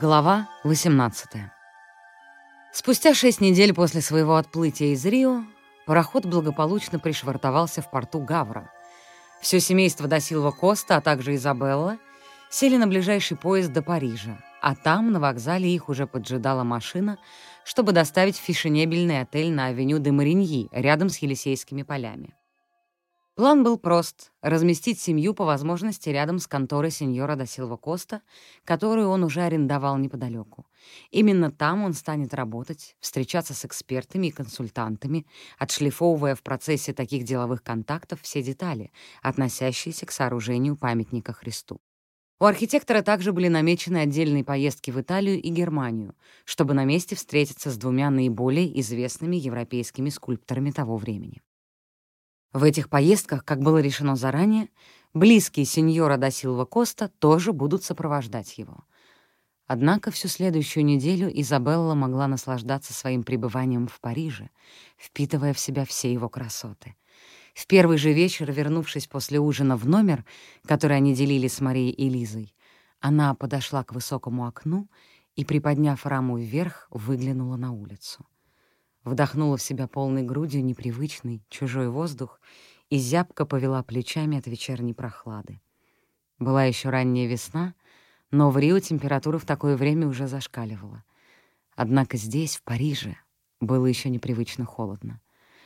Глава 18 Спустя шесть недель после своего отплытия из Рио пароход благополучно пришвартовался в порту Гавра. Все семейство Досилва Коста, а также Изабелла, сели на ближайший поезд до Парижа, а там, на вокзале, их уже поджидала машина, чтобы доставить в фешенебельный отель на авеню де Мариньи, рядом с Елисейскими полями. План был прост — разместить семью по возможности рядом с конторой сеньора да Силва Коста, которую он уже арендовал неподалеку. Именно там он станет работать, встречаться с экспертами и консультантами, отшлифовывая в процессе таких деловых контактов все детали, относящиеся к сооружению памятника Христу. У архитектора также были намечены отдельные поездки в Италию и Германию, чтобы на месте встретиться с двумя наиболее известными европейскими скульпторами того времени. В этих поездках, как было решено заранее, близкие сеньора да Коста тоже будут сопровождать его. Однако всю следующую неделю Изабелла могла наслаждаться своим пребыванием в Париже, впитывая в себя все его красоты. В первый же вечер, вернувшись после ужина в номер, который они делили с Марией и Лизой, она подошла к высокому окну и, приподняв раму вверх, выглянула на улицу вдохнула в себя полной грудью непривычный, чужой воздух и зябко повела плечами от вечерней прохлады. Была еще ранняя весна, но в Рио температура в такое время уже зашкаливала. Однако здесь, в Париже, было еще непривычно холодно.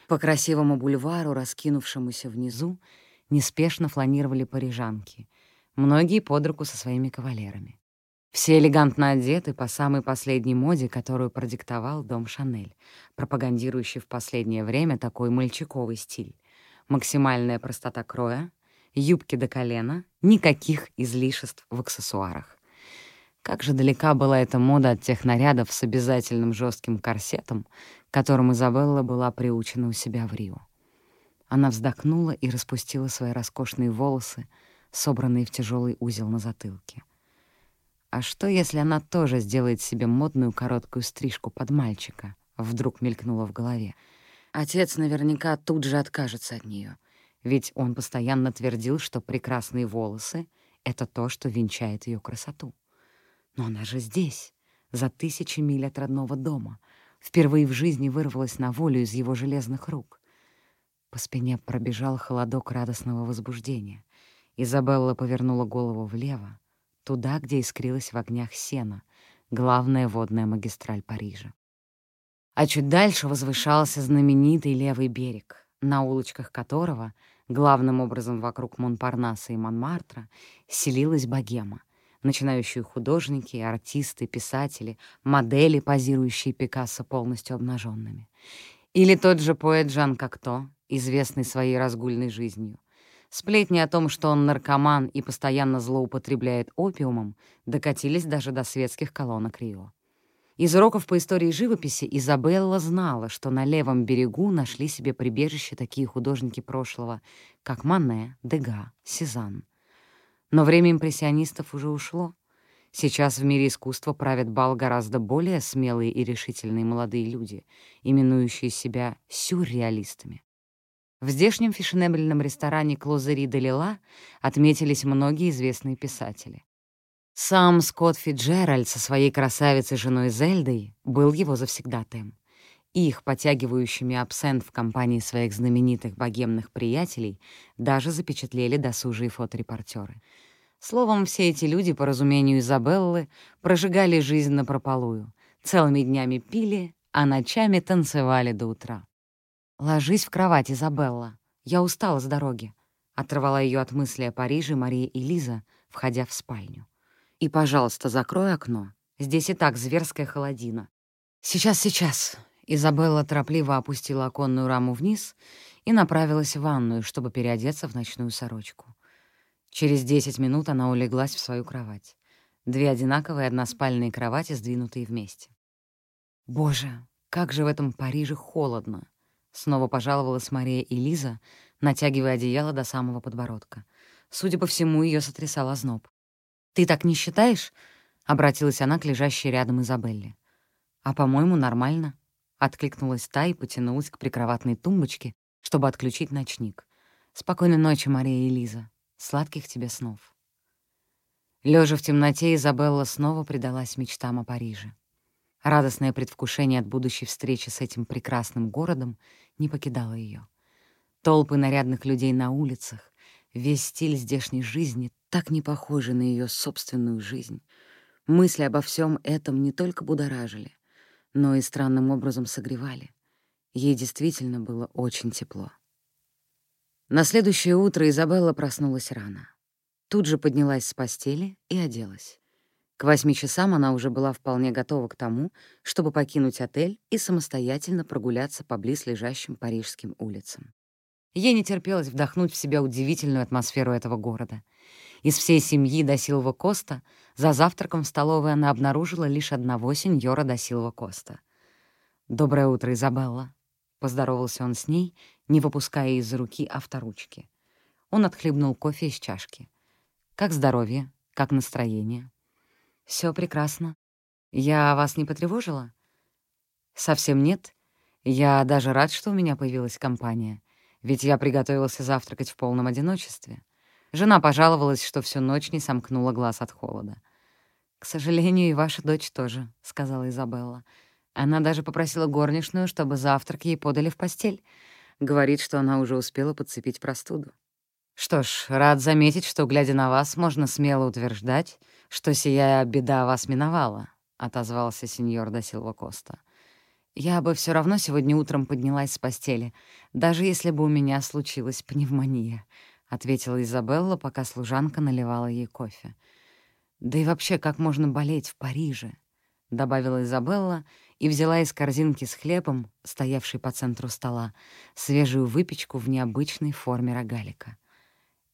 По красивому бульвару, раскинувшемуся внизу, неспешно фланировали парижанки, многие под руку со своими кавалерами. Все элегантно одеты по самой последней моде, которую продиктовал дом Шанель, пропагандирующий в последнее время такой мальчиковый стиль. Максимальная простота кроя, юбки до колена, никаких излишеств в аксессуарах. Как же далека была эта мода от тех нарядов с обязательным жестким корсетом, которым Изабелла была приучена у себя в Рио. Она вздохнула и распустила свои роскошные волосы, собранные в тяжелый узел на затылке. А что, если она тоже сделает себе модную короткую стрижку под мальчика? Вдруг мелькнуло в голове. Отец наверняка тут же откажется от нее, ведь он постоянно твердил, что прекрасные волосы — это то, что венчает ее красоту. Но она же здесь, за тысячи миль от родного дома, впервые в жизни вырвалась на волю из его железных рук. По спине пробежал холодок радостного возбуждения. Изабелла повернула голову влево, туда, где искрилась в огнях сена, главная водная магистраль Парижа. А чуть дальше возвышался знаменитый левый берег, на улочках которого, главным образом вокруг Монпарнаса и Монмартра, селилась богема, начинающие художники, артисты, писатели, модели, позирующие Пикассо полностью обнаженными. Или тот же поэт Жан Кокто, известный своей разгульной жизнью, Сплетни о том, что он наркоман и постоянно злоупотребляет опиумом, докатились даже до светских колонок Рио. Из уроков по истории живописи Изабелла знала, что на левом берегу нашли себе прибежище такие художники прошлого, как Мане, Дега, Сезанн. Но время импрессионистов уже ушло. Сейчас в мире искусства правят бал гораздо более смелые и решительные молодые люди, именующие себя сюрреалистами. В здешнем фешенебельном ресторане «Клозери де Лила» отметились многие известные писатели. Сам Скотт Фиджеральд со своей красавицей женой Зельдой был его завсегдатаем. Их, потягивающими абсент в компании своих знаменитых богемных приятелей, даже запечатлели досужие фоторепортеры. Словом, все эти люди, по разумению Изабеллы, прожигали жизнь напропалую, целыми днями пили, а ночами танцевали до утра. «Ложись в кровать, Изабелла. Я устала с дороги», — оторвала ее от мысли о Париже Мария и Лиза, входя в спальню. «И, пожалуйста, закрой окно. Здесь и так зверская холодина». «Сейчас, сейчас». Изабелла торопливо опустила оконную раму вниз и направилась в ванную, чтобы переодеться в ночную сорочку. Через десять минут она улеглась в свою кровать. Две одинаковые односпальные кровати, сдвинутые вместе. Боже, как же в этом Париже холодно! Снова пожаловалась Мария и Лиза, натягивая одеяло до самого подбородка. Судя по всему, ее сотрясал озноб. «Ты так не считаешь?» — обратилась она к лежащей рядом Изабелле. «А, по-моему, нормально. — откликнулась та и потянулась к прикроватной тумбочке, чтобы отключить ночник. «Спокойной ночи, Мария и Лиза. Сладких тебе снов». Лежа в темноте, Изабелла снова предалась мечтам о Париже. Радостное предвкушение от будущей встречи с этим прекрасным городом не покидало ее. Толпы нарядных людей на улицах, весь стиль здешней жизни так не похожи на ее собственную жизнь. Мысли обо всем этом не только будоражили, но и странным образом согревали. Ей действительно было очень тепло. На следующее утро Изабелла проснулась рано. Тут же поднялась с постели и оделась. К восьми часам она уже была вполне готова к тому, чтобы покинуть отель и самостоятельно прогуляться по близлежащим парижским улицам. Ей не терпелось вдохнуть в себя удивительную атмосферу этого города. Из всей семьи до Силва Коста за завтраком в столовой она обнаружила лишь одного сеньора до Силва Коста. «Доброе утро, Изабелла», — поздоровался он с ней, не выпуская из руки авторучки. Он отхлебнул кофе из чашки. «Как здоровье? Как настроение?» Все прекрасно. Я вас не потревожила?» «Совсем нет. Я даже рад, что у меня появилась компания, ведь я приготовился завтракать в полном одиночестве. Жена пожаловалась, что всю ночь не сомкнула глаз от холода. «К сожалению, и ваша дочь тоже», — сказала Изабелла. Она даже попросила горничную, чтобы завтрак ей подали в постель. Говорит, что она уже успела подцепить простуду. Что ж, рад заметить, что, глядя на вас, можно смело утверждать, что сия беда вас миновала, — отозвался сеньор да Силва Коста. Я бы все равно сегодня утром поднялась с постели, даже если бы у меня случилась пневмония, — ответила Изабелла, пока служанка наливала ей кофе. «Да и вообще, как можно болеть в Париже?» — добавила Изабелла и взяла из корзинки с хлебом, стоявшей по центру стола, свежую выпечку в необычной форме рогалика.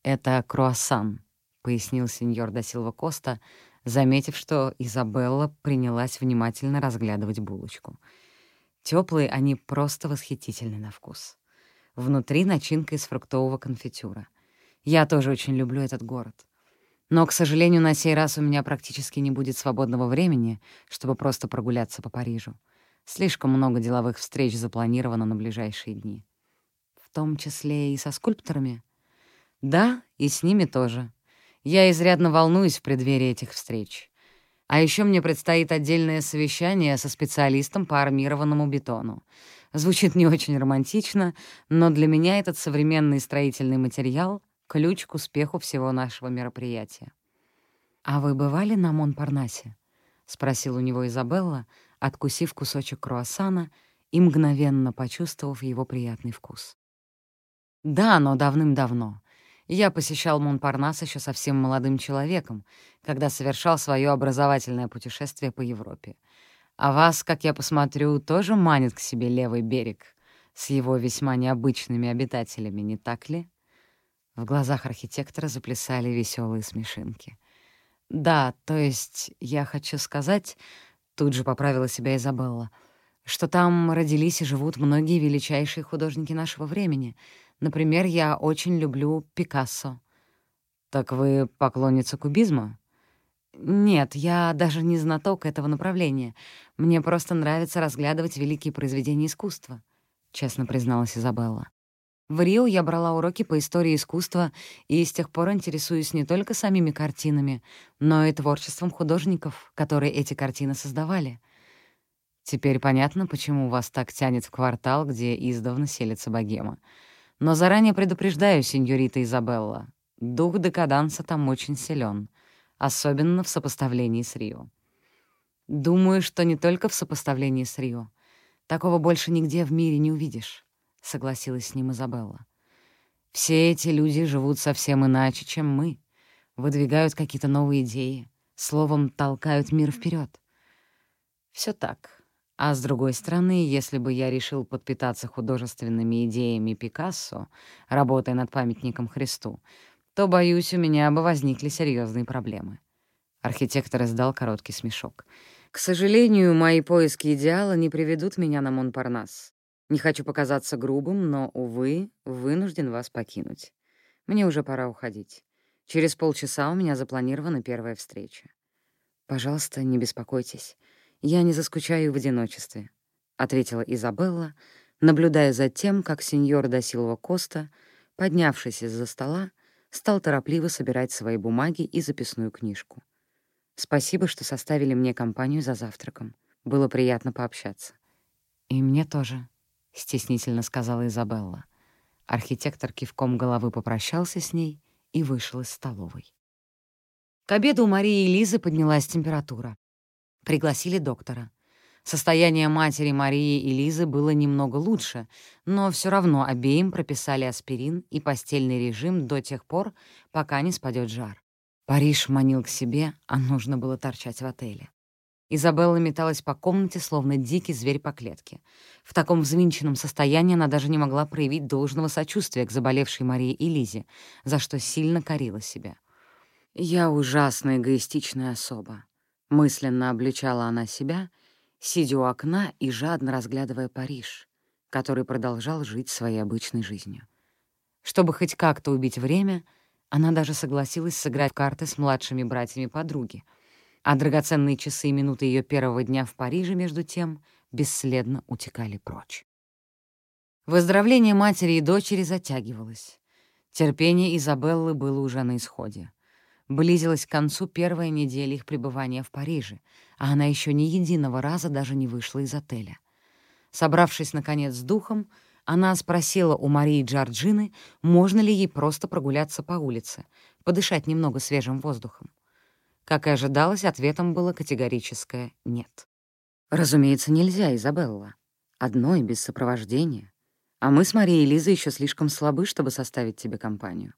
«Это круассан», — пояснил сеньор да Силва Коста, заметив, что Изабелла принялась внимательно разглядывать булочку. Теплые они просто восхитительны на вкус. Внутри начинка из фруктового конфитюра. Я тоже очень люблю этот город. Но, к сожалению, на сей раз у меня практически не будет свободного времени, чтобы просто прогуляться по Парижу. Слишком много деловых встреч запланировано на ближайшие дни. В том числе и со скульпторами — да, и с ними тоже. Я изрядно волнуюсь в преддверии этих встреч. А еще мне предстоит отдельное совещание со специалистом по армированному бетону. Звучит не очень романтично, но для меня этот современный строительный материал — ключ к успеху всего нашего мероприятия. «А вы бывали на Монпарнасе?» — спросил у него Изабелла, откусив кусочек круассана и мгновенно почувствовав его приятный вкус. «Да, но давным-давно. Я посещал Монпарнас еще совсем молодым человеком, когда совершал свое образовательное путешествие по Европе. А вас, как я посмотрю, тоже манит к себе левый берег с его весьма необычными обитателями, не так ли? В глазах архитектора заплясали веселые смешинки. «Да, то есть я хочу сказать...» — тут же поправила себя Изабелла — что там родились и живут многие величайшие художники нашего времени — Например, я очень люблю Пикассо. Так вы поклонница кубизма? Нет, я даже не знаток этого направления. Мне просто нравится разглядывать великие произведения искусства, честно призналась Изабелла. В Рио я брала уроки по истории искусства и с тех пор интересуюсь не только самими картинами, но и творчеством художников, которые эти картины создавали. Теперь понятно, почему вас так тянет в квартал, где издавна селится богема. Но заранее предупреждаю, сеньорита Изабелла, дух декаданса там очень силен, особенно в сопоставлении с Рио. Думаю, что не только в сопоставлении с Рио. Такого больше нигде в мире не увидишь, — согласилась с ним Изабелла. Все эти люди живут совсем иначе, чем мы, выдвигают какие-то новые идеи, словом, толкают мир вперед. Все так. А с другой стороны, если бы я решил подпитаться художественными идеями Пикассо, работая над памятником Христу, то, боюсь, у меня бы возникли серьезные проблемы. Архитектор издал короткий смешок. К сожалению, мои поиски идеала не приведут меня на Монпарнас. Не хочу показаться грубым, но, увы, вынужден вас покинуть. Мне уже пора уходить. Через полчаса у меня запланирована первая встреча. Пожалуйста, не беспокойтесь. Я не заскучаю в одиночестве», — ответила Изабелла, наблюдая за тем, как сеньор да Силва Коста, поднявшись из-за стола, стал торопливо собирать свои бумаги и записную книжку. «Спасибо, что составили мне компанию за завтраком. Было приятно пообщаться». «И мне тоже», — стеснительно сказала Изабелла. Архитектор кивком головы попрощался с ней и вышел из столовой. К обеду у Марии и Лизы поднялась температура. Пригласили доктора. Состояние матери Марии и Лизы было немного лучше, но все равно обеим прописали аспирин и постельный режим до тех пор, пока не спадет жар. Париж манил к себе, а нужно было торчать в отеле. Изабелла металась по комнате, словно дикий зверь по клетке. В таком взвинченном состоянии она даже не могла проявить должного сочувствия к заболевшей Марии и Лизе, за что сильно корила себя. «Я ужасно эгоистичная особа», — мысленно обличала она себя — сидя у окна и жадно разглядывая Париж, который продолжал жить своей обычной жизнью. Чтобы хоть как-то убить время, она даже согласилась сыграть в карты с младшими братьями подруги, а драгоценные часы и минуты ее первого дня в Париже, между тем, бесследно утекали прочь. Выздоровление матери и дочери затягивалось. Терпение Изабеллы было уже на исходе. Близилась к концу первая неделя их пребывания в Париже, а она еще ни единого раза даже не вышла из отеля. Собравшись, наконец, с духом, она спросила у Марии Джорджины, можно ли ей просто прогуляться по улице, подышать немного свежим воздухом. Как и ожидалось, ответом было категорическое «нет». «Разумеется, нельзя, Изабелла. Одной, без сопровождения. А мы с Марией и Лизой еще слишком слабы, чтобы составить тебе компанию.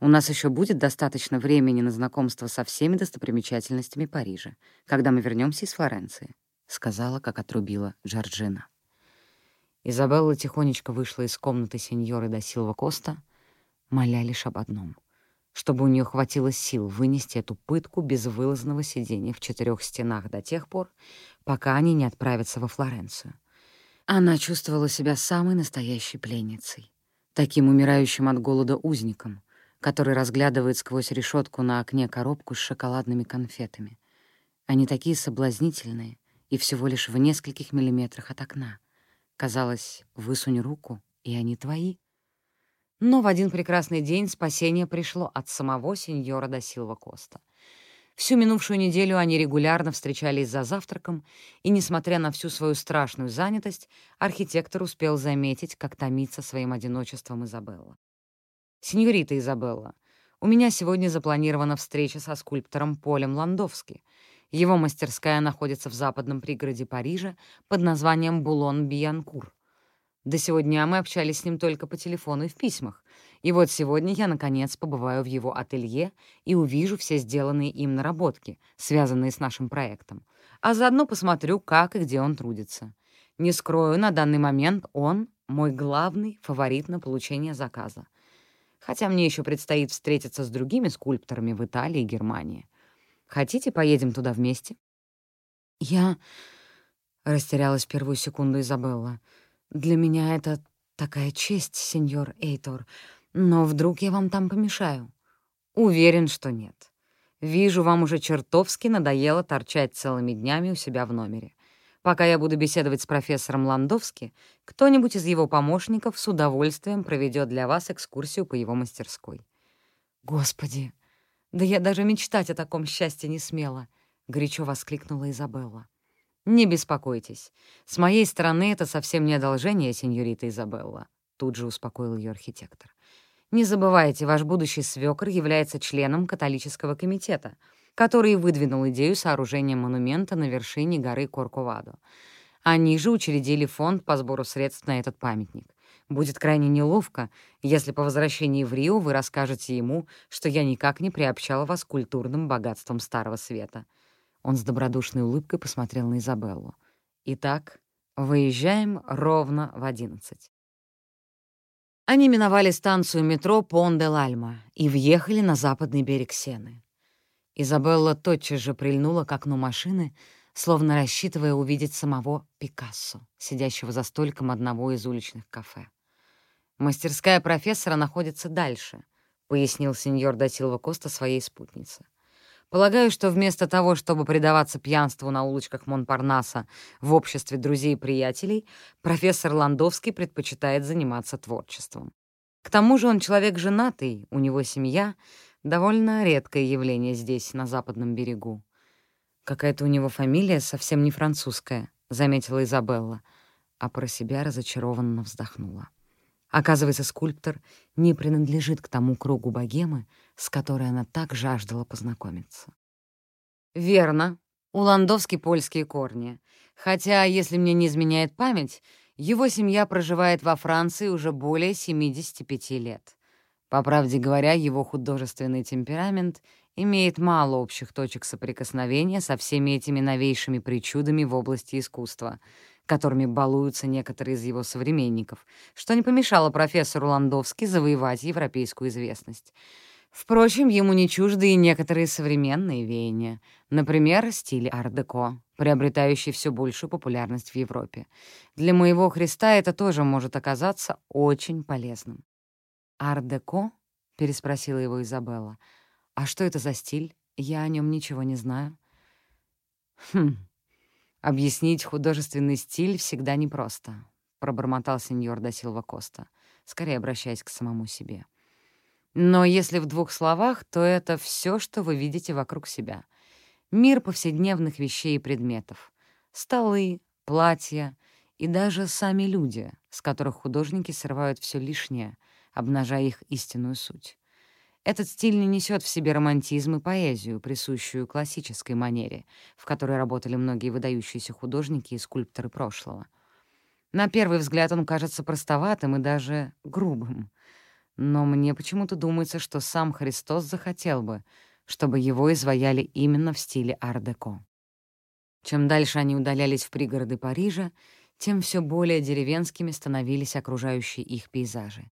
У нас еще будет достаточно времени на знакомство со всеми достопримечательностями Парижа, когда мы вернемся из Флоренции», — сказала, как отрубила Джорджина. Изабелла тихонечко вышла из комнаты сеньоры до Силва Коста, моля лишь об одном — чтобы у нее хватило сил вынести эту пытку безвылазного сидения в четырех стенах до тех пор, пока они не отправятся во Флоренцию. Она чувствовала себя самой настоящей пленницей, таким умирающим от голода узником, который разглядывает сквозь решетку на окне коробку с шоколадными конфетами. Они такие соблазнительные и всего лишь в нескольких миллиметрах от окна. Казалось, высунь руку, и они твои. Но в один прекрасный день спасение пришло от самого сеньора да Коста. Всю минувшую неделю они регулярно встречались за завтраком, и, несмотря на всю свою страшную занятость, архитектор успел заметить, как томится своим одиночеством Изабелла. «Сеньорита Изабелла, у меня сегодня запланирована встреча со скульптором Полем Ландовски. Его мастерская находится в западном пригороде Парижа под названием Булон-Биянкур. До сегодня мы общались с ним только по телефону и в письмах. И вот сегодня я, наконец, побываю в его ателье и увижу все сделанные им наработки, связанные с нашим проектом. А заодно посмотрю, как и где он трудится. Не скрою, на данный момент он — мой главный фаворит на получение заказа хотя мне еще предстоит встретиться с другими скульпторами в Италии и Германии. Хотите, поедем туда вместе?» «Я...» — растерялась первую секунду Изабелла. «Для меня это такая честь, сеньор Эйтор, но вдруг я вам там помешаю?» «Уверен, что нет. Вижу, вам уже чертовски надоело торчать целыми днями у себя в номере. Пока я буду беседовать с профессором Ландовски, кто-нибудь из его помощников с удовольствием проведет для вас экскурсию по его мастерской. «Господи, да я даже мечтать о таком счастье не смела!» — горячо воскликнула Изабелла. «Не беспокойтесь. С моей стороны это совсем не одолжение, сеньорита Изабелла», — тут же успокоил ее архитектор. «Не забывайте, ваш будущий свёкор является членом католического комитета — который выдвинул идею сооружения монумента на вершине горы Корковадо. Они же учредили фонд по сбору средств на этот памятник. Будет крайне неловко, если по возвращении в Рио вы расскажете ему, что я никак не приобщала вас к культурным богатствам Старого Света». Он с добродушной улыбкой посмотрел на Изабеллу. «Итак, выезжаем ровно в одиннадцать». Они миновали станцию метро Пон-де-Лальма и въехали на западный берег Сены. Изабелла тотчас же прильнула к окну машины, словно рассчитывая увидеть самого Пикассо, сидящего за столиком одного из уличных кафе. «Мастерская профессора находится дальше», — пояснил сеньор Датилва Коста своей спутнице. Полагаю, что вместо того, чтобы предаваться пьянству на улочках Монпарнаса в обществе друзей и приятелей, профессор Ландовский предпочитает заниматься творчеством. К тому же он человек женатый, у него семья — довольно редкое явление здесь, на западном берегу. Какая-то у него фамилия совсем не французская, — заметила Изабелла, а про себя разочарованно вздохнула. Оказывается, скульптор не принадлежит к тому кругу богемы, с которой она так жаждала познакомиться. Верно, у Ландовски польские корни. Хотя, если мне не изменяет память, его семья проживает во Франции уже более 75 лет. По правде говоря, его художественный темперамент имеет мало общих точек соприкосновения со всеми этими новейшими причудами в области искусства, которыми балуются некоторые из его современников, что не помешало профессору Ландовски завоевать европейскую известность. Впрочем, ему не чужды и некоторые современные веяния, например, стиль ар-деко, приобретающий все большую популярность в Европе. Для моего Христа это тоже может оказаться очень полезным. «Ар-деко?» — переспросила его Изабелла. «А что это за стиль? Я о нем ничего не знаю». «Хм, объяснить художественный стиль всегда непросто», — пробормотал сеньор Досилва Коста, скорее обращаясь к самому себе. Но если в двух словах, то это все, что вы видите вокруг себя. Мир повседневных вещей и предметов. Столы, платья и даже сами люди, с которых художники срывают все лишнее, обнажая их истинную суть. Этот стиль не несет в себе романтизм и поэзию, присущую классической манере, в которой работали многие выдающиеся художники и скульпторы прошлого. На первый взгляд он кажется простоватым и даже грубым — но мне почему-то думается, что сам Христос захотел бы, чтобы его изваяли именно в стиле ар-деко. Чем дальше они удалялись в пригороды Парижа, тем все более деревенскими становились окружающие их пейзажи.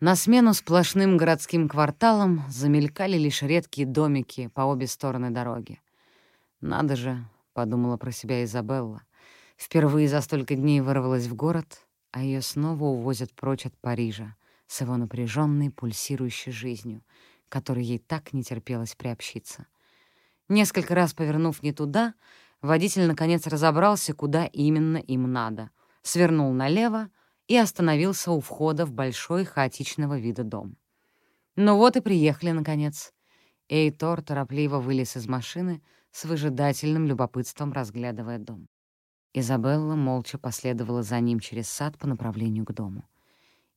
На смену сплошным городским кварталам замелькали лишь редкие домики по обе стороны дороги. «Надо же», — подумала про себя Изабелла, впервые за столько дней вырвалась в город, а ее снова увозят прочь от Парижа, с его напряженной, пульсирующей жизнью, которой ей так не терпелось приобщиться. Несколько раз повернув не туда, водитель наконец разобрался, куда именно им надо, свернул налево и остановился у входа в большой хаотичного вида дом. Ну вот и приехали, наконец. Эйтор торопливо вылез из машины, с выжидательным любопытством разглядывая дом. Изабелла молча последовала за ним через сад по направлению к дому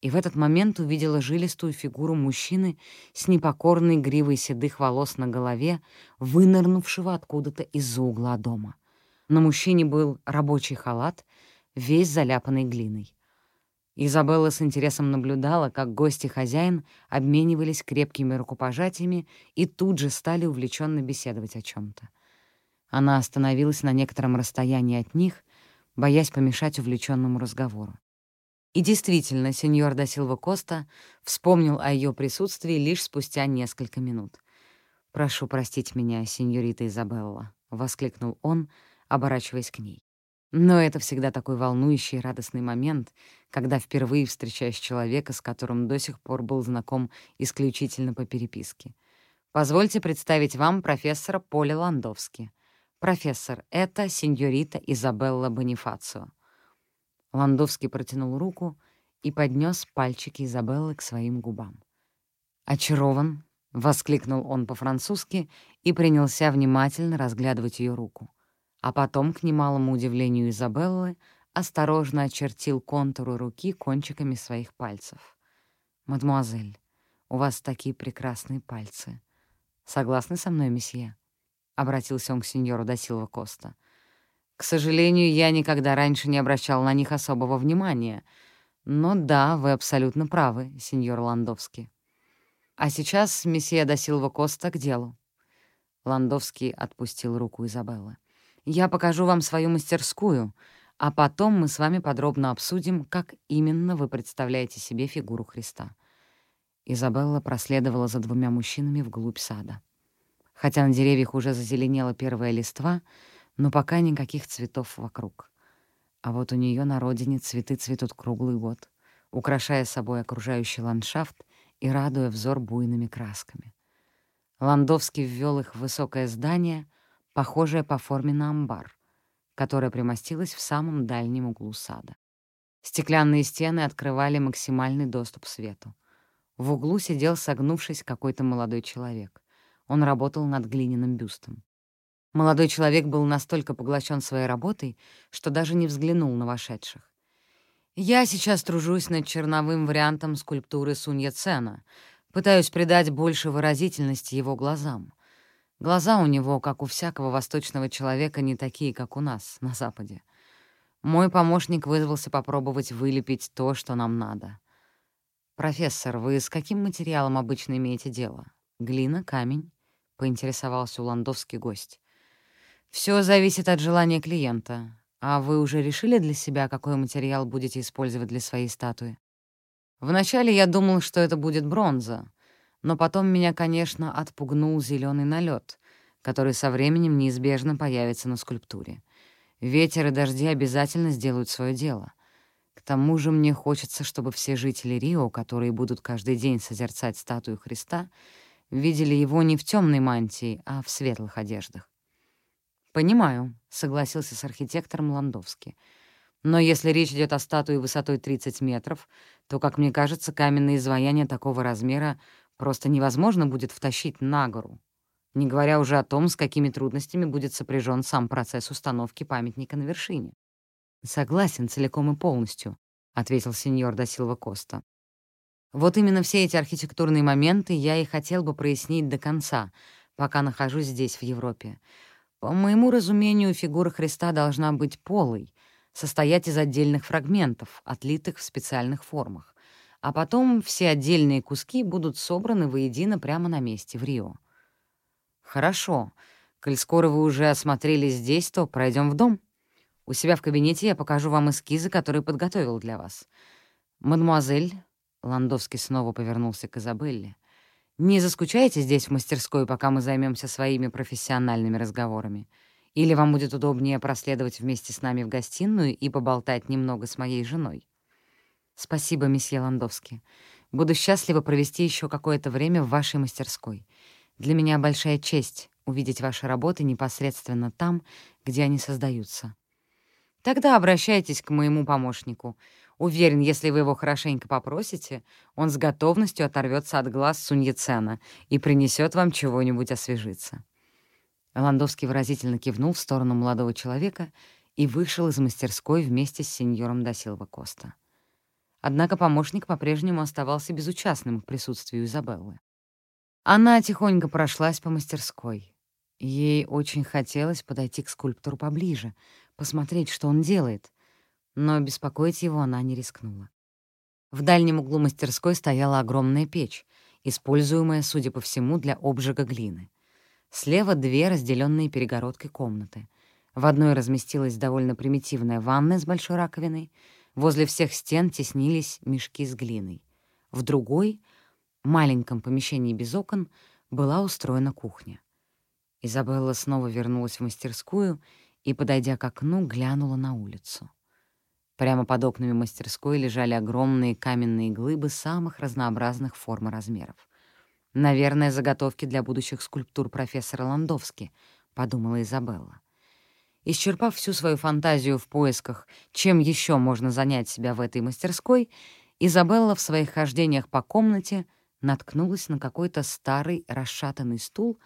и в этот момент увидела жилистую фигуру мужчины с непокорной гривой седых волос на голове, вынырнувшего откуда-то из-за угла дома. На мужчине был рабочий халат, весь заляпанный глиной. Изабелла с интересом наблюдала, как гость и хозяин обменивались крепкими рукопожатиями и тут же стали увлеченно беседовать о чем то Она остановилась на некотором расстоянии от них, боясь помешать увлеченному разговору. И действительно, сеньор да Коста вспомнил о ее присутствии лишь спустя несколько минут. «Прошу простить меня, сеньорита Изабелла», — воскликнул он, оборачиваясь к ней. Но это всегда такой волнующий и радостный момент, когда впервые встречаешь человека, с которым до сих пор был знаком исключительно по переписке. Позвольте представить вам профессора Поля Ландовски. Профессор, это сеньорита Изабелла Бонифацио. Ландовский протянул руку и поднес пальчики Изабеллы к своим губам. «Очарован!» — воскликнул он по-французски и принялся внимательно разглядывать ее руку. А потом, к немалому удивлению Изабеллы, осторожно очертил контуры руки кончиками своих пальцев. «Мадемуазель, у вас такие прекрасные пальцы. Согласны со мной, месье?» — обратился он к сеньору Досилва Коста — к сожалению, я никогда раньше не обращал на них особого внимания. Но да, вы абсолютно правы, сеньор Ландовский. А сейчас месье да Силва Коста к делу. Ландовский отпустил руку Изабеллы. «Я покажу вам свою мастерскую, а потом мы с вами подробно обсудим, как именно вы представляете себе фигуру Христа». Изабелла проследовала за двумя мужчинами вглубь сада. Хотя на деревьях уже зазеленела первая листва — но пока никаких цветов вокруг. А вот у нее на родине цветы цветут круглый год, украшая собой окружающий ландшафт и радуя взор буйными красками. Ландовский ввел их в высокое здание, похожее по форме на амбар, которое примостилось в самом дальнем углу сада. Стеклянные стены открывали максимальный доступ к свету. В углу сидел, согнувшись, какой-то молодой человек. Он работал над глиняным бюстом. Молодой человек был настолько поглощен своей работой, что даже не взглянул на вошедших. «Я сейчас тружусь над черновым вариантом скульптуры Сунья Цена, пытаюсь придать больше выразительности его глазам. Глаза у него, как у всякого восточного человека, не такие, как у нас, на Западе. Мой помощник вызвался попробовать вылепить то, что нам надо. «Профессор, вы с каким материалом обычно имеете дело? Глина, камень?» — поинтересовался уландовский гость. Все зависит от желания клиента. А вы уже решили для себя, какой материал будете использовать для своей статуи? Вначале я думал, что это будет бронза, но потом меня, конечно, отпугнул зеленый налет, который со временем неизбежно появится на скульптуре. Ветер и дожди обязательно сделают свое дело. К тому же мне хочется, чтобы все жители Рио, которые будут каждый день созерцать статую Христа, видели его не в темной мантии, а в светлых одеждах. «Понимаю», — согласился с архитектором Ландовский. «Но если речь идет о статуе высотой 30 метров, то, как мне кажется, каменные изваяния такого размера просто невозможно будет втащить на гору, не говоря уже о том, с какими трудностями будет сопряжен сам процесс установки памятника на вершине. «Согласен целиком и полностью», — ответил сеньор Досилва Коста. «Вот именно все эти архитектурные моменты я и хотел бы прояснить до конца, пока нахожусь здесь, в Европе. По моему разумению, фигура Христа должна быть полой, состоять из отдельных фрагментов, отлитых в специальных формах а потом все отдельные куски будут собраны воедино прямо на месте, в Рио. Хорошо. Коль скоро вы уже осмотрели здесь, то пройдем в дом. У себя в кабинете я покажу вам эскизы, которые подготовил для вас. Мадемуазель, Ландовский снова повернулся к Изабелле, не заскучаете здесь в мастерской, пока мы займемся своими профессиональными разговорами? Или вам будет удобнее проследовать вместе с нами в гостиную и поболтать немного с моей женой? «Спасибо, месье Ландовский. Буду счастлива провести еще какое-то время в вашей мастерской. Для меня большая честь увидеть ваши работы непосредственно там, где они создаются. Тогда обращайтесь к моему помощнику. Уверен, если вы его хорошенько попросите, он с готовностью оторвется от глаз Суньецена и принесет вам чего-нибудь освежиться». Ландовский выразительно кивнул в сторону молодого человека и вышел из мастерской вместе с сеньором Досилва Коста. Однако помощник по-прежнему оставался безучастным к присутствию Изабеллы. Она тихонько прошлась по мастерской. Ей очень хотелось подойти к скульптору поближе, посмотреть, что он делает, но беспокоить его она не рискнула. В дальнем углу мастерской стояла огромная печь, используемая, судя по всему, для обжига глины. Слева две разделенные перегородкой комнаты. В одной разместилась довольно примитивная ванная с большой раковиной — Возле всех стен теснились мешки с глиной. В другой, маленьком помещении без окон, была устроена кухня. Изабелла снова вернулась в мастерскую и, подойдя к окну, глянула на улицу. Прямо под окнами мастерской лежали огромные каменные глыбы самых разнообразных форм и размеров. «Наверное, заготовки для будущих скульптур профессора Ландовски», — подумала Изабелла. Исчерпав всю свою фантазию в поисках, чем еще можно занять себя в этой мастерской, Изабелла в своих хождениях по комнате наткнулась на какой-то старый расшатанный стул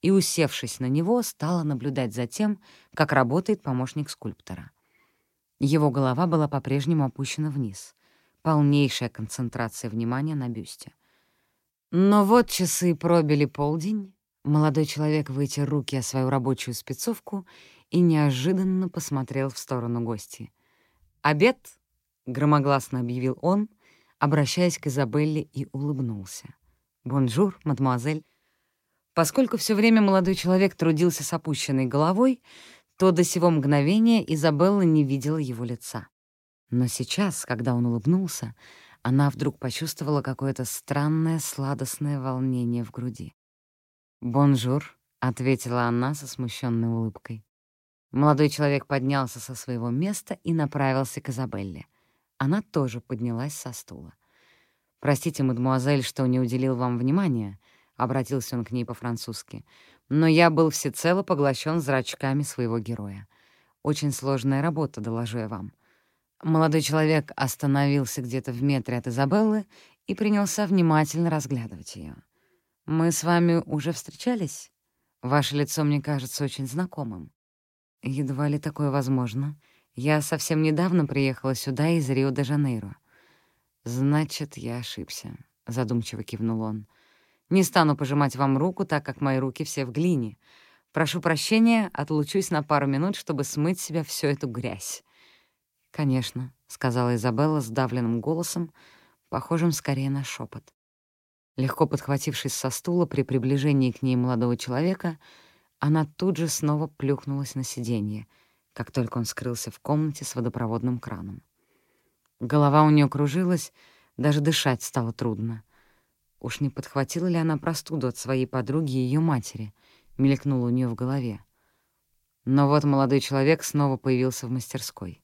и, усевшись на него, стала наблюдать за тем, как работает помощник скульптора. Его голова была по-прежнему опущена вниз. Полнейшая концентрация внимания на бюсте. Но вот часы пробили полдень, молодой человек вытер руки о свою рабочую спецовку и неожиданно посмотрел в сторону гостей. «Обед!» — громогласно объявил он, обращаясь к Изабелле и улыбнулся. «Bonjour, mademoiselle». Поскольку все время молодой человек трудился с опущенной головой, то до сего мгновения Изабелла не видела его лица. Но сейчас, когда он улыбнулся, она вдруг почувствовала какое-то странное сладостное волнение в груди. «Bonjour», — ответила она со смущенной улыбкой. Молодой человек поднялся со своего места и направился к Изабелле. Она тоже поднялась со стула. «Простите, мадемуазель, что не уделил вам внимания. обратился он к ней по-французски, но я был всецело поглощен зрачками своего героя. Очень сложная работа, доложу я вам. Молодой человек остановился где-то в метре от Изабеллы и принялся внимательно разглядывать ее. «Мы с вами уже встречались? Ваше лицо мне кажется очень знакомым». «Едва ли такое возможно. Я совсем недавно приехала сюда из Рио-де-Жанейро». «Значит, я ошибся», — задумчиво кивнул он. «Не стану пожимать вам руку, так как мои руки все в глине. Прошу прощения, отлучусь на пару минут, чтобы смыть себя всю эту грязь». «Конечно», — сказала Изабелла сдавленным голосом, похожим скорее на шепот. Легко подхватившись со стула при приближении к ней молодого человека, она тут же снова плюхнулась на сиденье, как только он скрылся в комнате с водопроводным краном. Голова у нее кружилась, даже дышать стало трудно. Уж не подхватила ли она простуду от своей подруги и ее матери — мелькнуло у нее в голове. Но вот молодой человек снова появился в мастерской.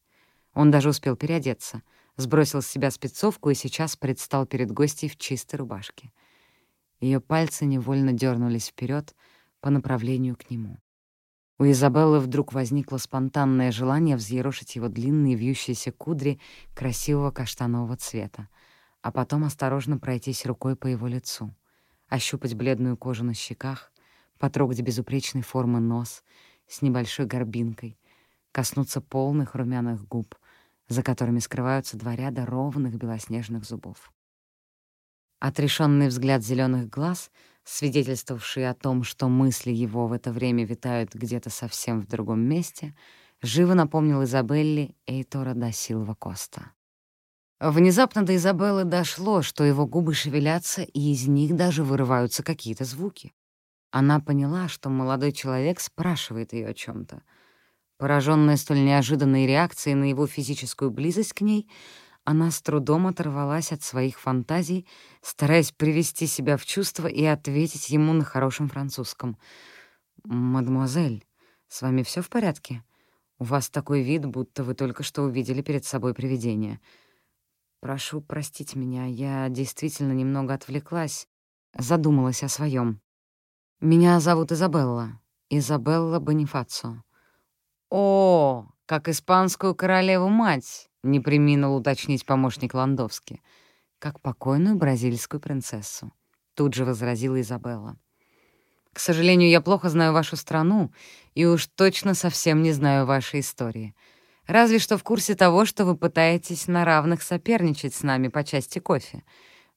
Он даже успел переодеться, сбросил с себя спецовку и сейчас предстал перед гостьей в чистой рубашке. Ее пальцы невольно дернулись вперед по направлению к нему. У Изабеллы вдруг возникло спонтанное желание взъерошить его длинные вьющиеся кудри красивого каштанового цвета, а потом осторожно пройтись рукой по его лицу, ощупать бледную кожу на щеках, потрогать безупречной формы нос с небольшой горбинкой, коснуться полных румяных губ, за которыми скрываются два ряда ровных белоснежных зубов. Отрешенный взгляд зеленых глаз, свидетельствовавший о том, что мысли его в это время витают где-то совсем в другом месте, живо напомнил Изабелле Эйтора да Силва Коста. Внезапно до Изабеллы дошло, что его губы шевелятся, и из них даже вырываются какие-то звуки. Она поняла, что молодой человек спрашивает ее о чем то Пораженная столь неожиданной реакцией на его физическую близость к ней, она с трудом оторвалась от своих фантазий, стараясь привести себя в чувство и ответить ему на хорошем французском. «Мадемуазель, с вами все в порядке? У вас такой вид, будто вы только что увидели перед собой привидение. Прошу простить меня, я действительно немного отвлеклась, задумалась о своем. «Меня зовут Изабелла. Изабелла Бонифацо». «О, как испанскую королеву-мать!» — не приминул уточнить помощник Ландовски. «Как покойную бразильскую принцессу», — тут же возразила Изабелла. «К сожалению, я плохо знаю вашу страну и уж точно совсем не знаю вашей истории. Разве что в курсе того, что вы пытаетесь на равных соперничать с нами по части кофе.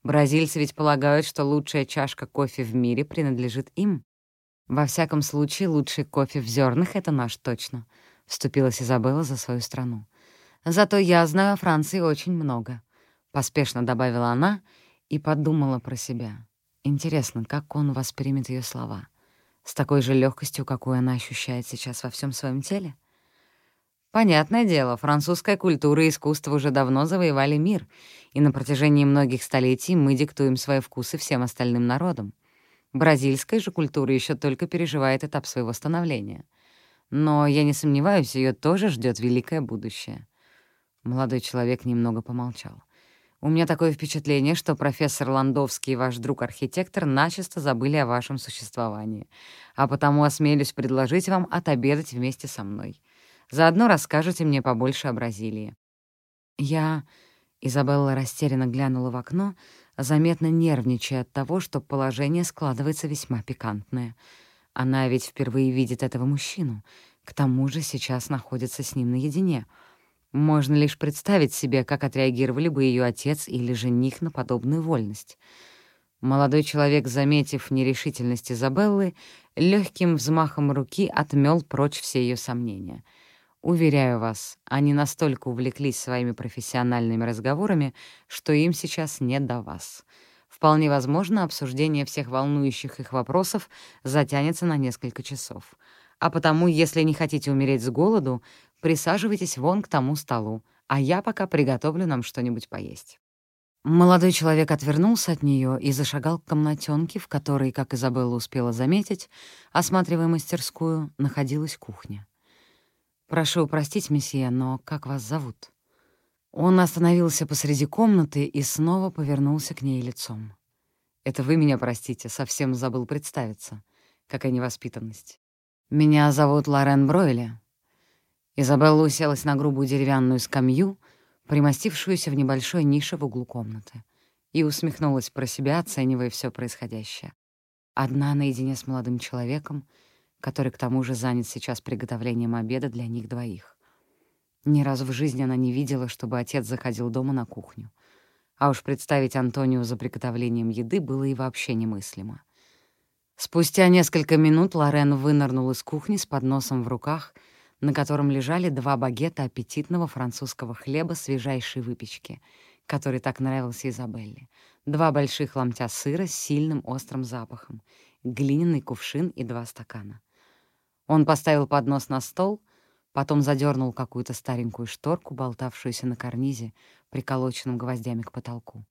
Бразильцы ведь полагают, что лучшая чашка кофе в мире принадлежит им. Во всяком случае, лучший кофе в зернах — это наш точно, — вступилась Изабелла за свою страну. Зато я знаю о Франции очень много, — поспешно добавила она и подумала про себя. Интересно, как он воспримет ее слова? С такой же легкостью, какую она ощущает сейчас во всем своем теле? Понятное дело, французская культура и искусство уже давно завоевали мир, и на протяжении многих столетий мы диктуем свои вкусы всем остальным народам. Бразильская же культура еще только переживает этап своего становления. Но я не сомневаюсь, ее тоже ждет великое будущее. Молодой человек немного помолчал. У меня такое впечатление, что профессор Ландовский и ваш друг-архитектор начисто забыли о вашем существовании, а потому осмелюсь предложить вам отобедать вместе со мной. Заодно расскажете мне побольше о Бразилии». Я... Изабелла растерянно глянула в окно, заметно нервничая от того, что положение складывается весьма пикантное. Она ведь впервые видит этого мужчину, к тому же сейчас находится с ним наедине. Можно лишь представить себе, как отреагировали бы ее отец или жених на подобную вольность. Молодой человек, заметив нерешительность Изабеллы, легким взмахом руки отмел прочь все ее сомнения — Уверяю вас, они настолько увлеклись своими профессиональными разговорами, что им сейчас не до вас. Вполне возможно, обсуждение всех волнующих их вопросов затянется на несколько часов. А потому, если не хотите умереть с голоду, присаживайтесь вон к тому столу, а я пока приготовлю нам что-нибудь поесть». Молодой человек отвернулся от нее и зашагал к комнатенке, в которой, как Изабелла успела заметить, осматривая мастерскую, находилась кухня. «Прошу простить, месье, но как вас зовут?» Он остановился посреди комнаты и снова повернулся к ней лицом. Это вы меня простите, совсем забыл представиться. Какая невоспитанность. Меня зовут Лорен Бройли. Изабелла уселась на грубую деревянную скамью, примостившуюся в небольшой нише в углу комнаты, и усмехнулась про себя, оценивая все происходящее. Одна наедине с молодым человеком, который к тому же занят сейчас приготовлением обеда для них двоих. Ни разу в жизни она не видела, чтобы отец заходил дома на кухню. А уж представить Антонио за приготовлением еды было и вообще немыслимо. Спустя несколько минут Лорен вынырнул из кухни с подносом в руках, на котором лежали два багета аппетитного французского хлеба свежайшей выпечки, который так нравился Изабелле, два больших ломтя сыра с сильным острым запахом, глиняный кувшин и два стакана. Он поставил поднос на стол, потом задернул какую-то старенькую шторку, болтавшуюся на карнизе, приколоченном гвоздями к потолку.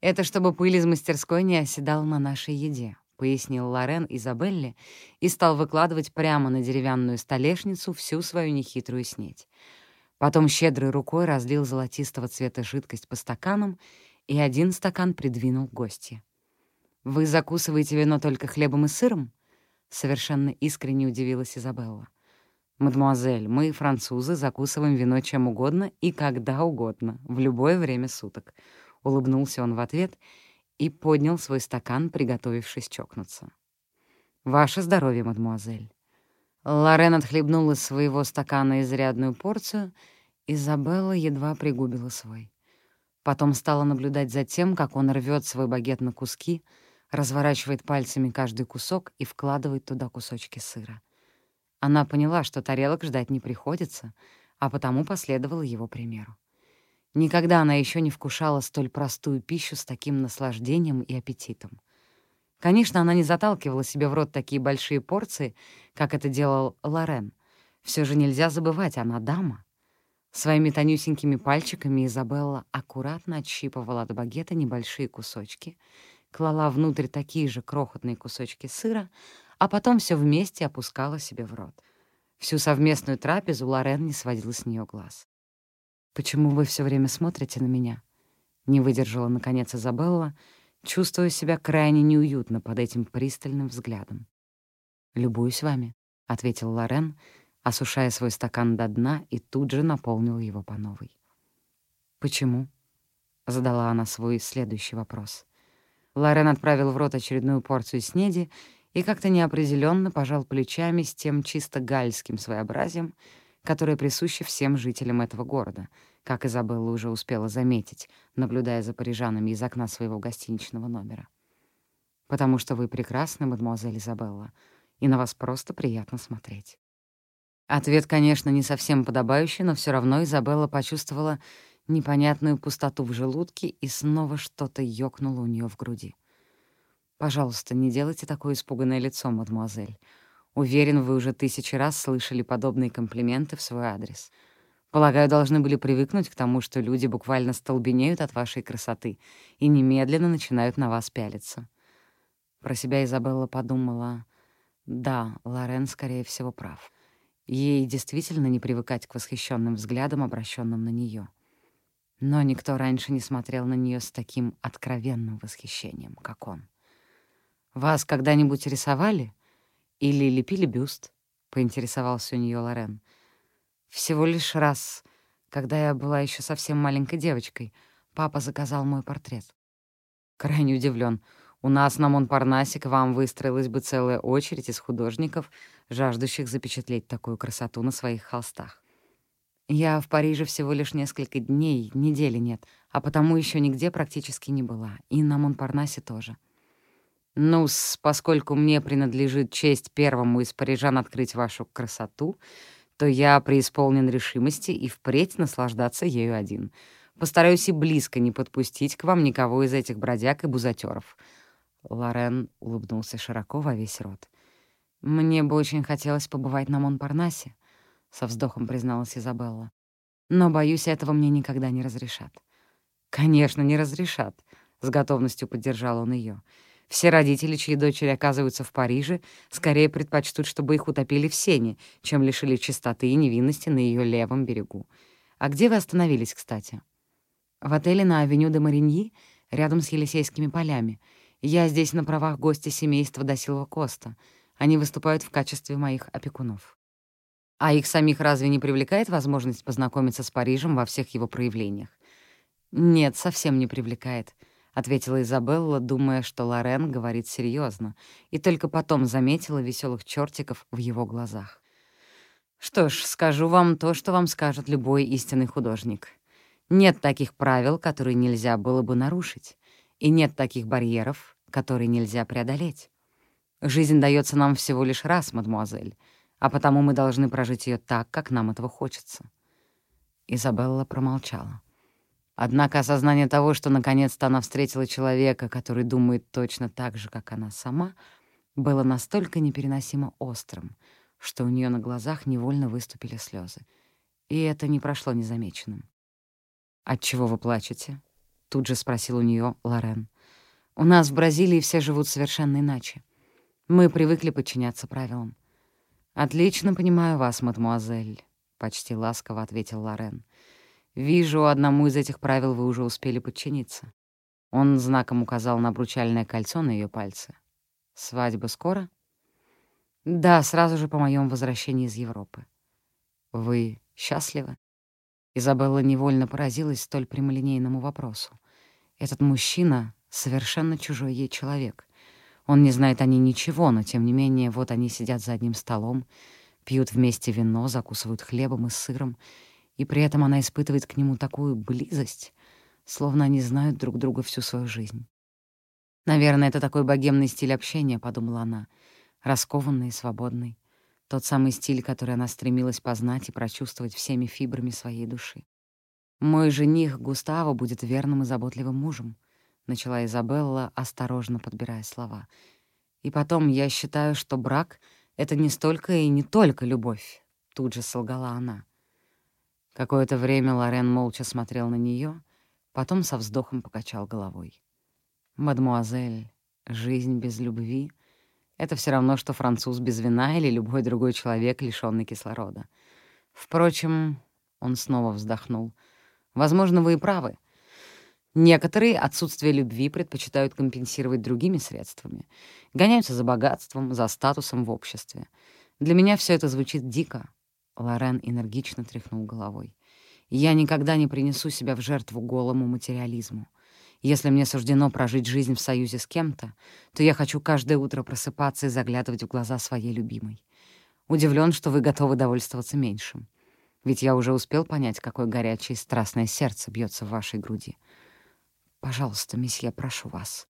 «Это чтобы пыль из мастерской не оседала на нашей еде», — пояснил Лорен Изабелле и стал выкладывать прямо на деревянную столешницу всю свою нехитрую снеть. Потом щедрой рукой разлил золотистого цвета жидкость по стаканам и один стакан придвинул гостье. «Вы закусываете вино только хлебом и сыром?» — совершенно искренне удивилась Изабелла. «Мадемуазель, мы, французы, закусываем вино чем угодно и когда угодно, в любое время суток», — улыбнулся он в ответ и поднял свой стакан, приготовившись чокнуться. «Ваше здоровье, мадемуазель». Лорен отхлебнула из своего стакана изрядную порцию, Изабелла едва пригубила свой. Потом стала наблюдать за тем, как он рвет свой багет на куски, разворачивает пальцами каждый кусок и вкладывает туда кусочки сыра. Она поняла, что тарелок ждать не приходится, а потому последовала его примеру. Никогда она еще не вкушала столь простую пищу с таким наслаждением и аппетитом. Конечно, она не заталкивала себе в рот такие большие порции, как это делал Лорен. Все же нельзя забывать, она дама. Своими тонюсенькими пальчиками Изабелла аккуратно отщипывала от багета небольшие кусочки, клала внутрь такие же крохотные кусочки сыра, а потом все вместе опускала себе в рот. Всю совместную трапезу Лорен не сводила с нее глаз. «Почему вы все время смотрите на меня?» Не выдержала, наконец, Изабелла, чувствуя себя крайне неуютно под этим пристальным взглядом. «Любуюсь вами», — ответил Лорен, осушая свой стакан до дна и тут же наполнил его по новой. «Почему?» — задала она свой следующий вопрос. Лорен отправил в рот очередную порцию снеди и как-то неопределенно пожал плечами с тем чисто гальским своеобразием, которое присуще всем жителям этого города, как Изабелла уже успела заметить, наблюдая за парижанами из окна своего гостиничного номера. «Потому что вы прекрасны, мадемуазель Изабелла, и на вас просто приятно смотреть». Ответ, конечно, не совсем подобающий, но все равно Изабелла почувствовала непонятную пустоту в желудке и снова что-то ёкнуло у нее в груди. Пожалуйста, не делайте такое испуганное лицо, мадемуазель. Уверен, вы уже тысячи раз слышали подобные комплименты в свой адрес. Полагаю, должны были привыкнуть к тому, что люди буквально столбенеют от вашей красоты и немедленно начинают на вас пялиться. Про себя Изабелла подумала, да, Лорен, скорее всего, прав. Ей действительно не привыкать к восхищенным взглядам, обращенным на нее. Но никто раньше не смотрел на нее с таким откровенным восхищением, как он. «Вас когда-нибудь рисовали? Или лепили бюст?» — поинтересовался у нее Лорен. «Всего лишь раз, когда я была еще совсем маленькой девочкой, папа заказал мой портрет». Крайне удивлен. У нас на Монпарнасе к вам выстроилась бы целая очередь из художников, жаждущих запечатлеть такую красоту на своих холстах. Я в Париже всего лишь несколько дней, недели нет, а потому еще нигде практически не была, и на Монпарнасе тоже ну поскольку мне принадлежит честь первому из парижан открыть вашу красоту, то я преисполнен решимости и впредь наслаждаться ею один. Постараюсь и близко не подпустить к вам никого из этих бродяг и бузатеров. Лорен улыбнулся широко во весь рот. «Мне бы очень хотелось побывать на Монпарнасе», — со вздохом призналась Изабелла. «Но, боюсь, этого мне никогда не разрешат». «Конечно, не разрешат», — с готовностью поддержал он ее. Все родители, чьи дочери оказываются в Париже, скорее предпочтут, чтобы их утопили в сене, чем лишили чистоты и невинности на ее левом берегу. А где вы остановились, кстати? В отеле на авеню де Мариньи, рядом с Елисейскими полями. Я здесь на правах гостя семейства Досилва Коста. Они выступают в качестве моих опекунов. А их самих разве не привлекает возможность познакомиться с Парижем во всех его проявлениях? Нет, совсем не привлекает, — ответила Изабелла, думая, что Лорен говорит серьезно, и только потом заметила веселых чертиков в его глазах. Что ж, скажу вам то, что вам скажет любой истинный художник. Нет таких правил, которые нельзя было бы нарушить, и нет таких барьеров, которые нельзя преодолеть. Жизнь дается нам всего лишь раз, мадемуазель, а потому мы должны прожить ее так, как нам этого хочется. Изабелла промолчала. Однако осознание того, что наконец-то она встретила человека, который думает точно так же, как она сама, было настолько непереносимо острым, что у нее на глазах невольно выступили слезы. И это не прошло незамеченным. «Отчего вы плачете?» — тут же спросил у нее Лорен. «У нас в Бразилии все живут совершенно иначе. Мы привыкли подчиняться правилам». «Отлично понимаю вас, мадемуазель», — почти ласково ответил Лорен. «Вижу, одному из этих правил вы уже успели подчиниться». Он знаком указал на обручальное кольцо на ее пальце. «Свадьба скоро?» «Да, сразу же по моем возвращении из Европы». «Вы счастливы?» Изабелла невольно поразилась столь прямолинейному вопросу. Этот мужчина — совершенно чужой ей человек. Он не знает о ней ничего, но, тем не менее, вот они сидят за одним столом, пьют вместе вино, закусывают хлебом и сыром, и при этом она испытывает к нему такую близость, словно они знают друг друга всю свою жизнь. «Наверное, это такой богемный стиль общения», — подумала она, раскованный и свободный. Тот самый стиль, который она стремилась познать и прочувствовать всеми фибрами своей души. «Мой жених Густаво будет верным и заботливым мужем», — начала Изабелла, осторожно подбирая слова. «И потом, я считаю, что брак — это не столько и не только любовь», — тут же солгала она. Какое-то время Лорен молча смотрел на нее, потом со вздохом покачал головой. «Мадмуазель, жизнь без любви это все равно, что француз без вина или любой другой человек, лишённый кислорода. Впрочем, он снова вздохнул. Возможно, вы и правы. Некоторые отсутствие любви предпочитают компенсировать другими средствами. Гоняются за богатством, за статусом в обществе. Для меня все это звучит дико. Лорен энергично тряхнул головой. Я никогда не принесу себя в жертву голому материализму. Если мне суждено прожить жизнь в союзе с кем-то, то я хочу каждое утро просыпаться и заглядывать в глаза своей любимой. Удивлен, что вы готовы довольствоваться меньшим. Ведь я уже успел понять, какое горячее и страстное сердце бьется в вашей груди. Пожалуйста, месье, прошу вас.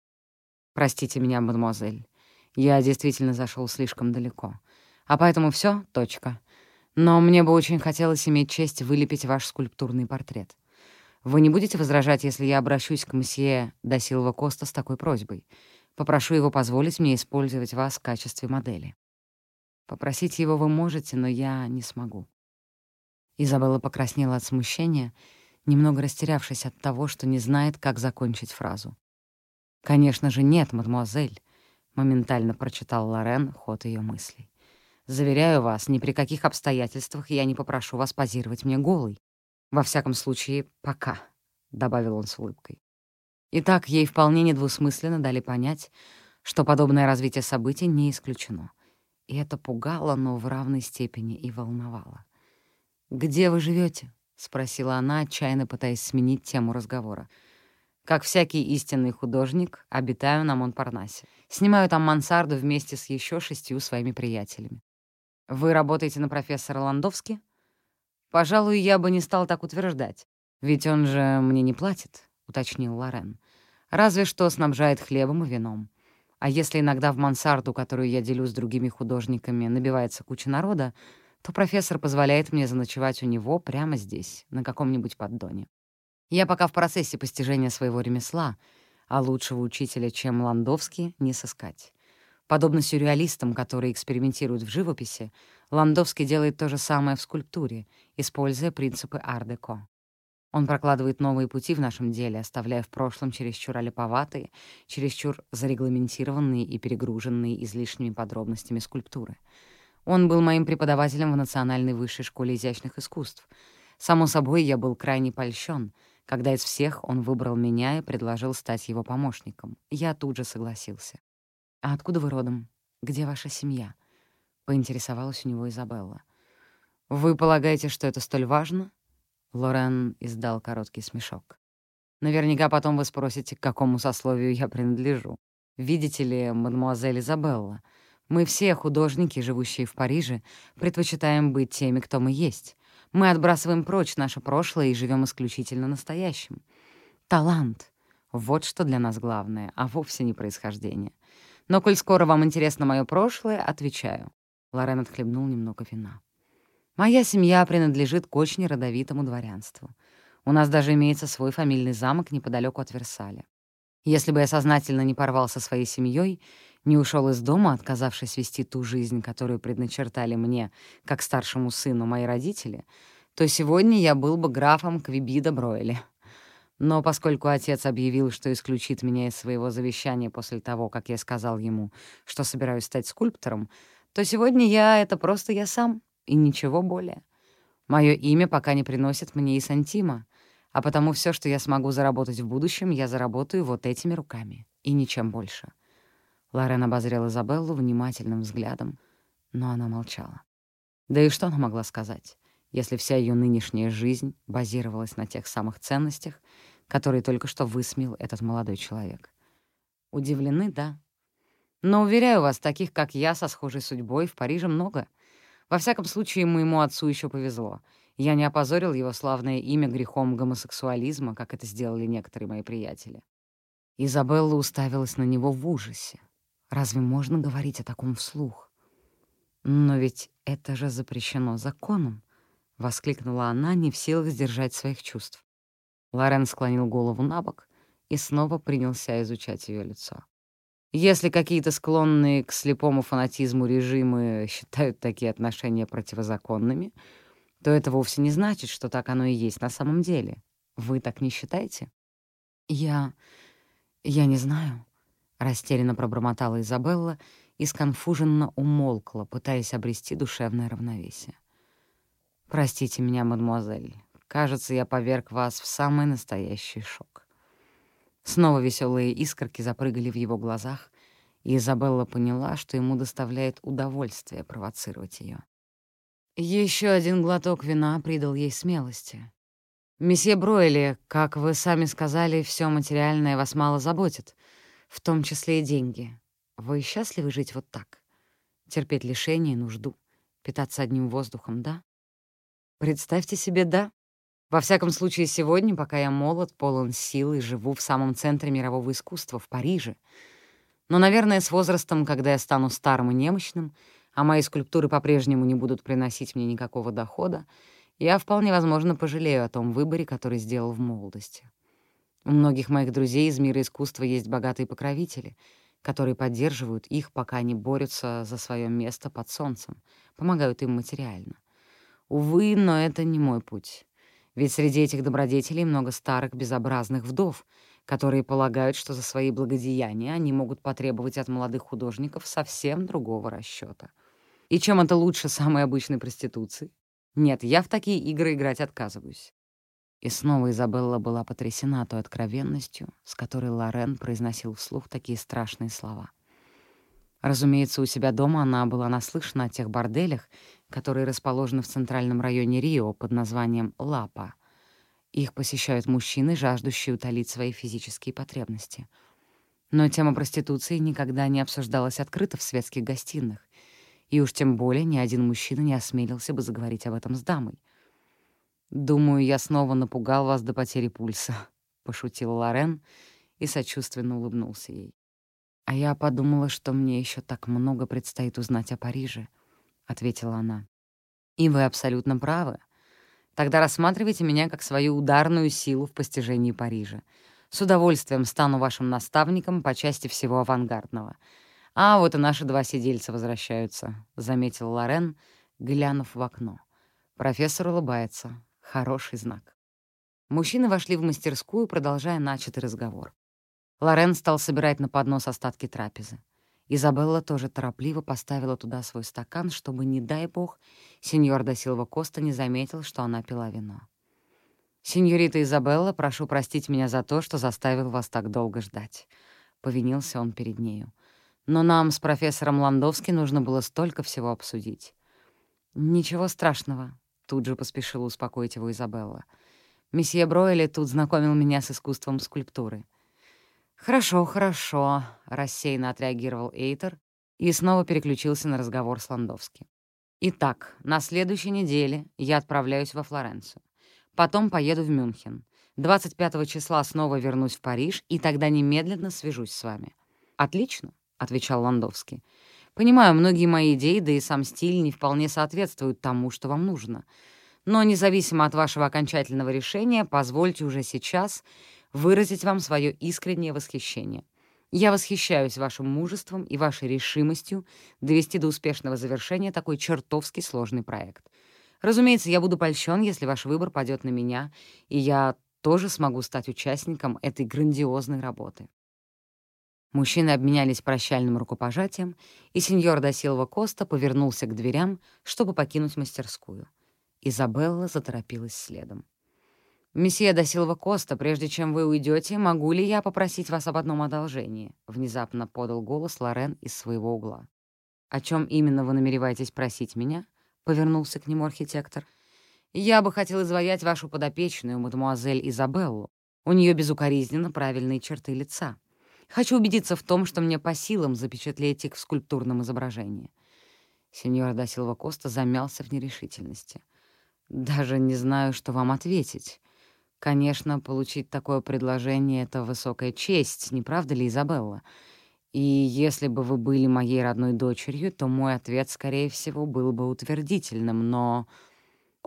Простите меня, мадемуазель. Я действительно зашел слишком далеко. А поэтому все, точка. Но мне бы очень хотелось иметь честь вылепить ваш скульптурный портрет. Вы не будете возражать, если я обращусь к мсье Досилва Коста с такой просьбой? Попрошу его позволить мне использовать вас в качестве модели. Попросить его вы можете, но я не смогу». Изабелла покраснела от смущения, немного растерявшись от того, что не знает, как закончить фразу. «Конечно же нет, мадемуазель», — моментально прочитал Лорен ход ее мыслей. «Заверяю вас, ни при каких обстоятельствах я не попрошу вас позировать мне голой. Во всяком случае, пока», — добавил он с улыбкой. Итак, ей вполне недвусмысленно дали понять, что подобное развитие событий не исключено. И это пугало, но в равной степени и волновало. «Где вы живете? Спросила она, отчаянно пытаясь сменить тему разговора. «Как всякий истинный художник, обитаю на Монпарнасе. Снимаю там мансарду вместе с еще шестью своими приятелями. Вы работаете на профессора Ландовски?» «Пожалуй, я бы не стал так утверждать, ведь он же мне не платит», — уточнил Лорен. «Разве что снабжает хлебом и вином. А если иногда в мансарду, которую я делю с другими художниками, набивается куча народа, то профессор позволяет мне заночевать у него прямо здесь, на каком-нибудь поддоне. Я пока в процессе постижения своего ремесла, а лучшего учителя, чем Ландовский, не сыскать. Подобно сюрреалистам, которые экспериментируют в живописи, Ландовский делает то же самое в скульптуре, используя принципы ар-деко. Он прокладывает новые пути в нашем деле, оставляя в прошлом чересчур олиповатые, чересчур зарегламентированные и перегруженные излишними подробностями скульптуры. Он был моим преподавателем в Национальной высшей школе изящных искусств. Само собой, я был крайне польщен, когда из всех он выбрал меня и предложил стать его помощником. Я тут же согласился. «А откуда вы родом? Где ваша семья?» — поинтересовалась у него Изабелла. «Вы полагаете, что это столь важно?» Лорен издал короткий смешок. «Наверняка потом вы спросите, к какому сословию я принадлежу. Видите ли, мадемуазель Изабелла, мы все, художники, живущие в Париже, предпочитаем быть теми, кто мы есть. Мы отбрасываем прочь наше прошлое и живем исключительно настоящим. Талант — вот что для нас главное, а вовсе не происхождение. Но коль скоро вам интересно мое прошлое, отвечаю. Лорен отхлебнул немного вина. Моя семья принадлежит к очень родовитому дворянству. У нас даже имеется свой фамильный замок неподалеку от Версаля. Если бы я сознательно не порвал со своей семьей, не ушел из дома, отказавшись вести ту жизнь, которую предначертали мне, как старшему сыну, мои родители, то сегодня я был бы графом Квибида Бройле. Но поскольку отец объявил, что исключит меня из своего завещания после того, как я сказал ему, что собираюсь стать скульптором, то сегодня я — это просто я сам, и ничего более. Мое имя пока не приносит мне и сантима, а потому все, что я смогу заработать в будущем, я заработаю вот этими руками, и ничем больше. Лорен обозрел Изабеллу внимательным взглядом, но она молчала. Да и что она могла сказать, если вся ее нынешняя жизнь базировалась на тех самых ценностях, которые только что высмеял этот молодой человек? Удивлены, да. Но, уверяю вас, таких, как я, со схожей судьбой, в Париже много. Во всяком случае, моему отцу еще повезло. Я не опозорил его славное имя грехом гомосексуализма, как это сделали некоторые мои приятели. Изабелла уставилась на него в ужасе. Разве можно говорить о таком вслух? «Но ведь это же запрещено законом!» — воскликнула она, не в силах сдержать своих чувств. Лорен склонил голову на бок и снова принялся изучать ее лицо. Если какие-то склонные к слепому фанатизму режимы считают такие отношения противозаконными, то это вовсе не значит, что так оно и есть на самом деле. Вы так не считаете? Я... я не знаю. Растерянно пробормотала Изабелла и сконфуженно умолкла, пытаясь обрести душевное равновесие. «Простите меня, мадемуазель. Кажется, я поверг вас в самый настоящий шок». Снова веселые искорки запрыгали в его глазах, и Изабелла поняла, что ему доставляет удовольствие провоцировать ее. Еще один глоток вина придал ей смелости. «Месье Бройли, как вы сами сказали, все материальное вас мало заботит в том числе и деньги. Вы счастливы жить вот так? Терпеть лишения нужду, питаться одним воздухом, да? Представьте себе «да». Во всяком случае, сегодня, пока я молод, полон сил и живу в самом центре мирового искусства, в Париже. Но, наверное, с возрастом, когда я стану старым и немощным, а мои скульптуры по-прежнему не будут приносить мне никакого дохода, я вполне возможно пожалею о том выборе, который сделал в молодости. У многих моих друзей из мира искусства есть богатые покровители, которые поддерживают их, пока они борются за свое место под солнцем, помогают им материально. Увы, но это не мой путь. Ведь среди этих добродетелей много старых безобразных вдов, которые полагают, что за свои благодеяния они могут потребовать от молодых художников совсем другого расчета. И чем это лучше самой обычной проституции? Нет, я в такие игры играть отказываюсь. И снова Изабелла была потрясена той откровенностью, с которой Лорен произносил вслух такие страшные слова. Разумеется, у себя дома она была наслышана о тех борделях, которые расположены в центральном районе Рио под названием «Лапа». Их посещают мужчины, жаждущие утолить свои физические потребности. Но тема проституции никогда не обсуждалась открыто в светских гостиных, и уж тем более ни один мужчина не осмелился бы заговорить об этом с дамой. «Думаю, я снова напугал вас до потери пульса», — пошутил Лорен и сочувственно улыбнулся ей. «А я подумала, что мне еще так много предстоит узнать о Париже», — ответила она. «И вы абсолютно правы. Тогда рассматривайте меня как свою ударную силу в постижении Парижа. С удовольствием стану вашим наставником по части всего авангардного. А вот и наши два сидельца возвращаются», — заметил Лорен, глянув в окно. Профессор улыбается. Хороший знак. Мужчины вошли в мастерскую, продолжая начатый разговор. Лорен стал собирать на поднос остатки трапезы. Изабелла тоже торопливо поставила туда свой стакан, чтобы, не дай бог, сеньор да Силва Коста не заметил, что она пила вино. «Сеньорита Изабелла, прошу простить меня за то, что заставил вас так долго ждать», — повинился он перед нею. «Но нам с профессором Ландовски нужно было столько всего обсудить». «Ничего страшного», — тут же поспешила успокоить его Изабелла. «Месье Бройли тут знакомил меня с искусством скульптуры». «Хорошо, хорошо», — рассеянно отреагировал Эйтер и снова переключился на разговор с Ландовски. «Итак, на следующей неделе я отправляюсь во Флоренцию. Потом поеду в Мюнхен. 25 числа снова вернусь в Париж, и тогда немедленно свяжусь с вами». «Отлично», — отвечал Ландовский. «Понимаю, многие мои идеи, да и сам стиль не вполне соответствуют тому, что вам нужно. Но независимо от вашего окончательного решения, позвольте уже сейчас выразить вам свое искреннее восхищение. Я восхищаюсь вашим мужеством и вашей решимостью довести до успешного завершения такой чертовски сложный проект. Разумеется, я буду польщен, если ваш выбор падет на меня, и я тоже смогу стать участником этой грандиозной работы. Мужчины обменялись прощальным рукопожатием, и сеньор Досилва Коста повернулся к дверям, чтобы покинуть мастерскую. Изабелла заторопилась следом. «Месье Досилва Коста, прежде чем вы уйдете, могу ли я попросить вас об одном одолжении?» — внезапно подал голос Лорен из своего угла. «О чем именно вы намереваетесь просить меня?» повернулся к нему архитектор. «Я бы хотел изваять вашу подопечную, мадемуазель Изабеллу. У нее безукоризненно правильные черты лица. Хочу убедиться в том, что мне по силам запечатлеть их в скульптурном изображении». Сеньор да Силва Коста замялся в нерешительности. «Даже не знаю, что вам ответить. Конечно, получить такое предложение — это высокая честь, не правда ли, Изабелла? И если бы вы были моей родной дочерью, то мой ответ, скорее всего, был бы утвердительным, но...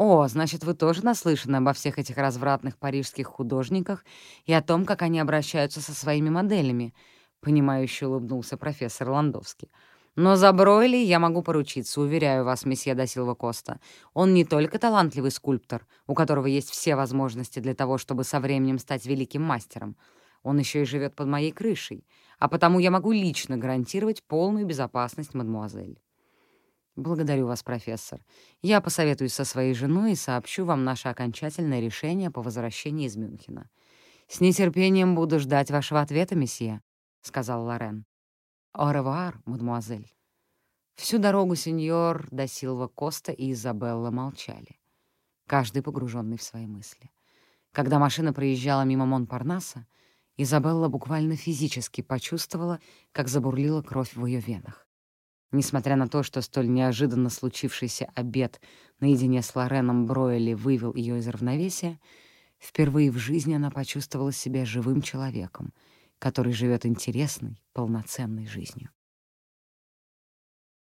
О, значит, вы тоже наслышаны обо всех этих развратных парижских художниках и о том, как они обращаются со своими моделями, — понимающе улыбнулся профессор Ландовский. Но за Бройли я могу поручиться, уверяю вас, месье Досилва Коста. Он не только талантливый скульптор, у которого есть все возможности для того, чтобы со временем стать великим мастером, он еще и живет под моей крышей, а потому я могу лично гарантировать полную безопасность мадмуазель. Благодарю вас, профессор. Я посоветуюсь со своей женой и сообщу вам наше окончательное решение по возвращении из Мюнхена. С нетерпением буду ждать вашего ответа, месье, — сказал Лорен. «Au revoir, мадемуазель». Всю дорогу сеньор да Силва Коста и Изабелла молчали, каждый погруженный в свои мысли. Когда машина проезжала мимо Монпарнаса, Изабелла буквально физически почувствовала, как забурлила кровь в ее венах. Несмотря на то, что столь неожиданно случившийся обед наедине с Лореном Бройли вывел ее из равновесия, впервые в жизни она почувствовала себя живым человеком, который живет интересной, полноценной жизнью.